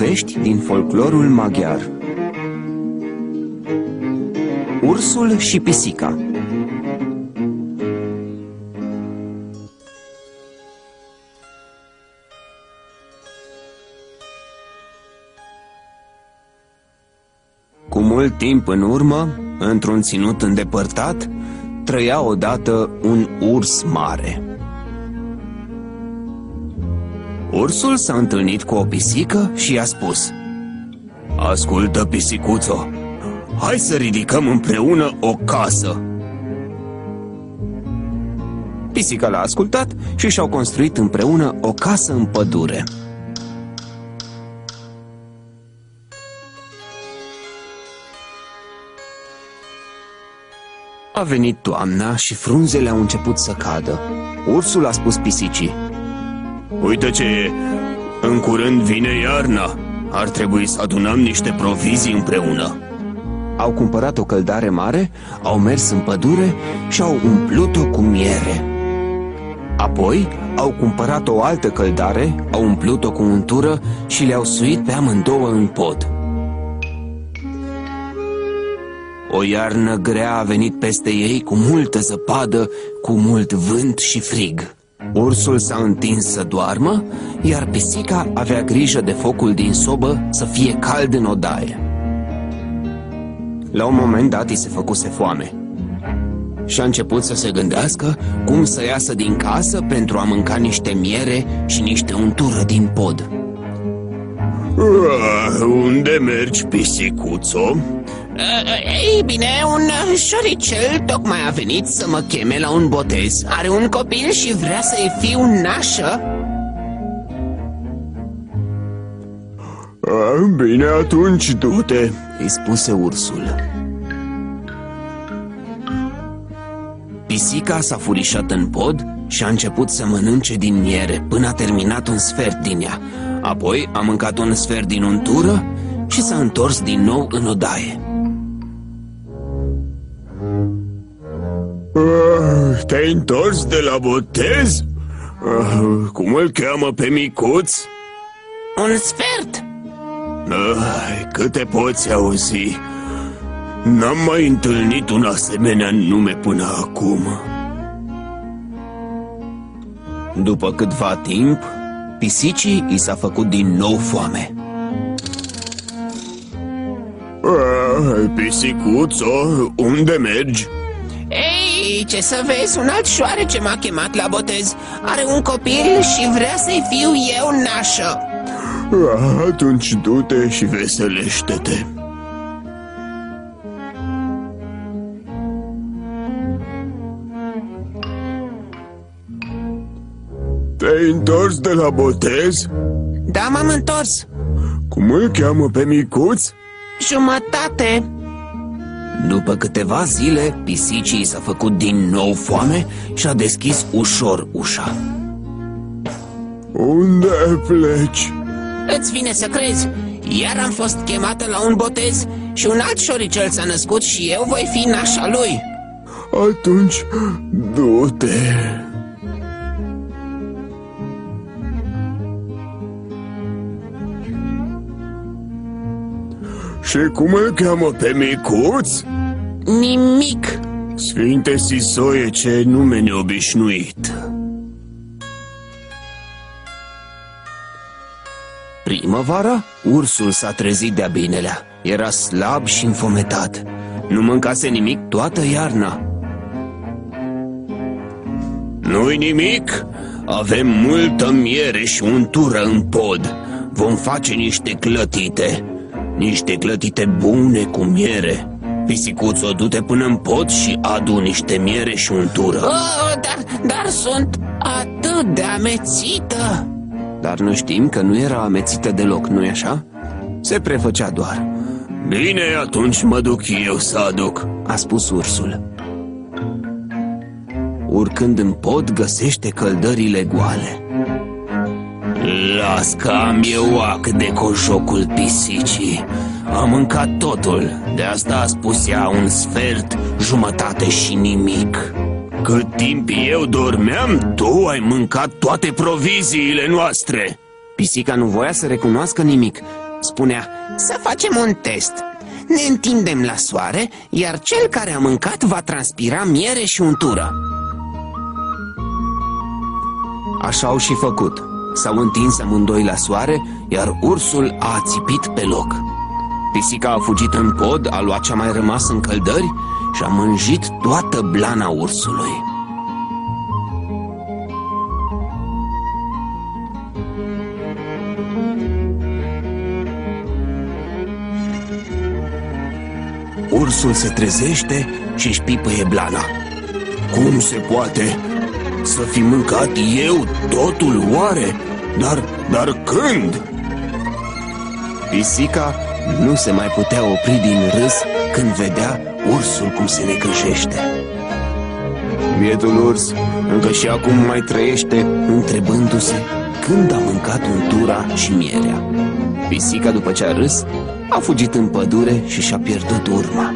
Povești din folclorul maghiar Ursul și pisica Cu mult timp în urmă, într-un ținut îndepărtat, trăia odată un urs mare. Ursul s-a întâlnit cu o pisică și i-a spus Ascultă, pisicuțo, hai să ridicăm împreună o casă. Pisica l-a ascultat și și-au construit împreună o casă în pădure. A venit toamna și frunzele au început să cadă. Ursul a spus pisicii Uite ce În curând vine iarna. Ar trebui să adunăm niște provizii împreună. Au cumpărat o căldare mare Au mers în pădure Și au umplut-o cu miere. Apoi au cumpărat o altă căldare Au umplut-o cu untură Și le-au suit pe amândouă în pod. O iarnă grea a venit peste ei cu multă zăpadă, cu mult vânt și frig. Ursul s-a întins să doarmă, iar pisica avea grijă de focul din sobă să fie cald în odaie. La un moment dat îi se făcuse foame și a început să se gândească cum să iasă din casă pentru a mânca niște miere și niște untură din pod. Unde mergi, pisicuțo? Ei bine, un șoricel tocmai a venit să mă cheme la un botez. Are un copil și vrea să-i fiu nașă. Bine, atunci du-te. Îi spuse ursul. Pisica s-a furișat în pod și a început să mănânce din miere Până a terminat un sfert din ea. Apoi a mâncat un sfert din untură și s-a întors din nou în odaie Ah, te-ai întors de la botez? Ah, cum îl cheamă pe micuț? Un sfert Ai, câte poți auzi? N-am mai întâlnit un asemenea nume până acum După câtva timp, pisicii i s-a făcut din nou foame ah, Pisicuțo, unde mergi? Ei, ce să vezi, un alt șoarece m-a chemat la botez. Are un copil și vrea să-i fiu eu nașă. Ah, Atunci du-te și veselește-te. Te-ai întors de la botez? Da, m-am întors. Cum îl cheamă pe micuț? Jumătate După câteva zile, pisicii s-a făcut din nou foame și a deschis ușor ușa. Unde pleci? Îți vine să crezi. Iar am fost chemată la un botez Și un alt șoricel s-a născut și eu voi fi nașa lui. Atunci du-te Și cum îl cheamă pe micuț? Nimic. Sfinte Sisoie, ce nume neobișnuit. Primăvara, ursul s-a trezit de-a binelea. Era slab și înfometat. Nu mâncase nimic toată iarna. Nu-i nimic? Avem multă miere și untură în pod. Vom face niște clătite Niște clătite bune cu miere. Pisicuțo, du-te până în pod și adu niște miere și untură oh, dar, dar sunt atât de amețită. Dar nu știm că nu era amețită deloc, nu-i așa? Se prefăcea doar. Bine, atunci mă duc eu să aduc A spus ursul. Urcând în pod, găsește căldările goale Las că am eu ac de cojocul pisicii. Am mâncat totul. De asta a spus ea un sfert, jumătate și nimic. Cât timp eu dormeam, tu ai mâncat toate proviziile noastre. Pisica nu voia să recunoască nimic. Spunea Să facem un test. Ne întindem la soare Iar cel care a mâncat va transpira miere și untură. Așa au și făcut S-au întins amândoi la soare Iar ursul a ațipit pe loc. Pisica a fugit în pod, a luat ce-a mai rămas în căldări Și a mânjit toată blana ursului. Ursul se trezește și își pipăie blana. Cum se poate să fi mâncat eu totul oare? Dar, dar când? Pisica nu se mai putea opri din râs când vedea ursul cum se necăjește. Bietul urs încă și acum mai trăiește întrebându-se când a mâncat untura și mierea. Pisica, după ce a râs, a fugit în pădure și și-a pierdut urma.